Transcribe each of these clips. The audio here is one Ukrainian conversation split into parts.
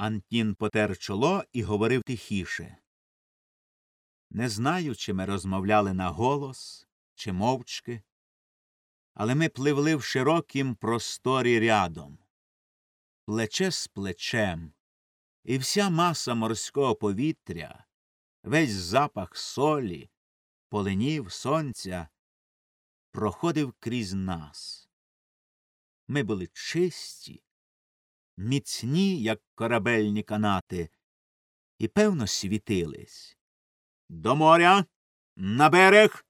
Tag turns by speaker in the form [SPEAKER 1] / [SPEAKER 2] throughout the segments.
[SPEAKER 1] Антін потер чоло і говорив тихіше. Не знаю, чи ми розмовляли на голос, чи мовчки, але ми пливли в широкім просторі рядом, плече з плечем, і вся маса морського повітря, весь запах солі, поленів сонця проходив крізь нас. Ми були чисті, міцні, як корабельні канати, і певно світились. До моря, на берег,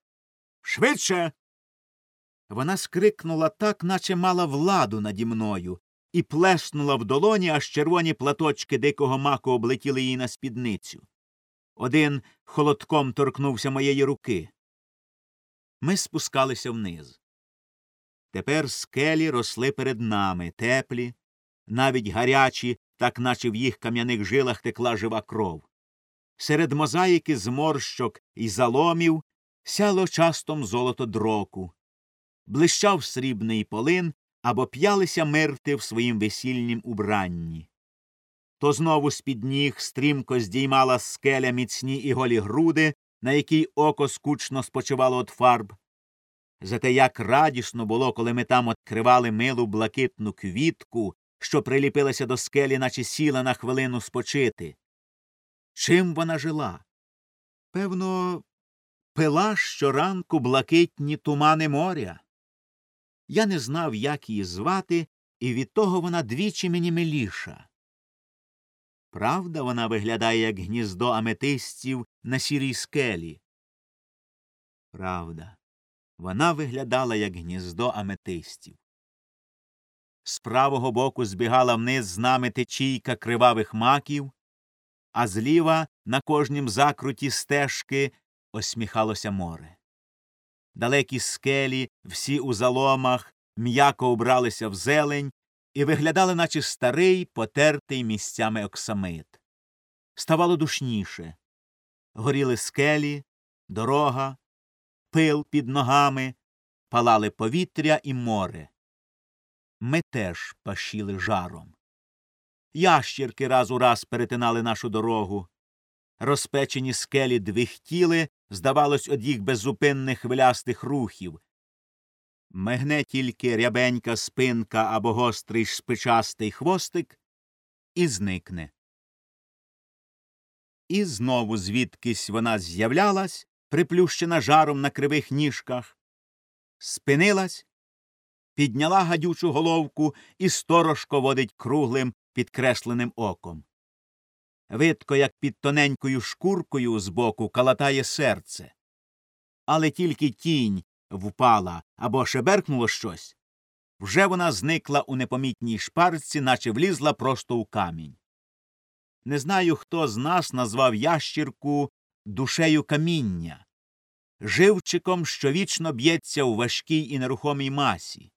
[SPEAKER 1] швидше. Вона скрикнула так, наче мала владу наді мною, і плеснула в долоні, аж червоні платочки дикого маку облетіли їй на спідницю. Один холодком торкнувся моєї руки. Ми спускалися вниз. Тепер скелі росли перед нами, теплі, навіть гарячі, так наче в їх кам'яних жилах текла жива кров. Серед мозаїки зморщок і заломів сяло частом золото дроку, блищав срібний полин або п'ялися мирти в своїм весільнім убранні. То знову з під ніг стрімко здіймала скеля міцні і голі груди, на якій око скучно спочивало від фарб. Зате як радісно було, коли ми там откривали милу блакитну квітку, що приліпилася до скелі, наче сіла на хвилину спочити. Чим вона жила? Певно, пила щоранку блакитні тумани моря. Я не знав, як її звати, і від того вона двічі мені миліша. Правда, вона виглядає, як гніздо аметистів на сірій скелі. Правда, вона виглядала, як гніздо аметистів. З правого боку збігала вниз з нами течійка кривавих маків, а зліва на кожнім закруті стежки осміхалося море. Далекі скелі, всі у заломах, м'яко убралися в зелень і виглядали, наче старий, потертий місцями оксамит. Ставало душніше. Горіли скелі, дорога, пил під ногами, палали повітря і море. Ми теж пашіли жаром. Ящірки раз у раз перетинали нашу дорогу. Розпечені скелі двихтіли, здавалось, од їх беззупинних хвилястих рухів. Мигне тільки рябенька спинка або гострий шпичастий хвостик і зникне. І знову звідкись вона з'являлась, приплющена жаром на кривих ніжках, спинилась, підняла гадючу головку і сторожко водить круглим підкресленим оком. Видко, як під тоненькою шкуркою збоку калатає серце. Але тільки тінь впала або шеберкнуло щось. Вже вона зникла у непомітній шпарці, наче влізла просто у камінь. Не знаю, хто з нас назвав ящірку душею каміння, живчиком, що вічно б'ється у важкій і нерухомій масі.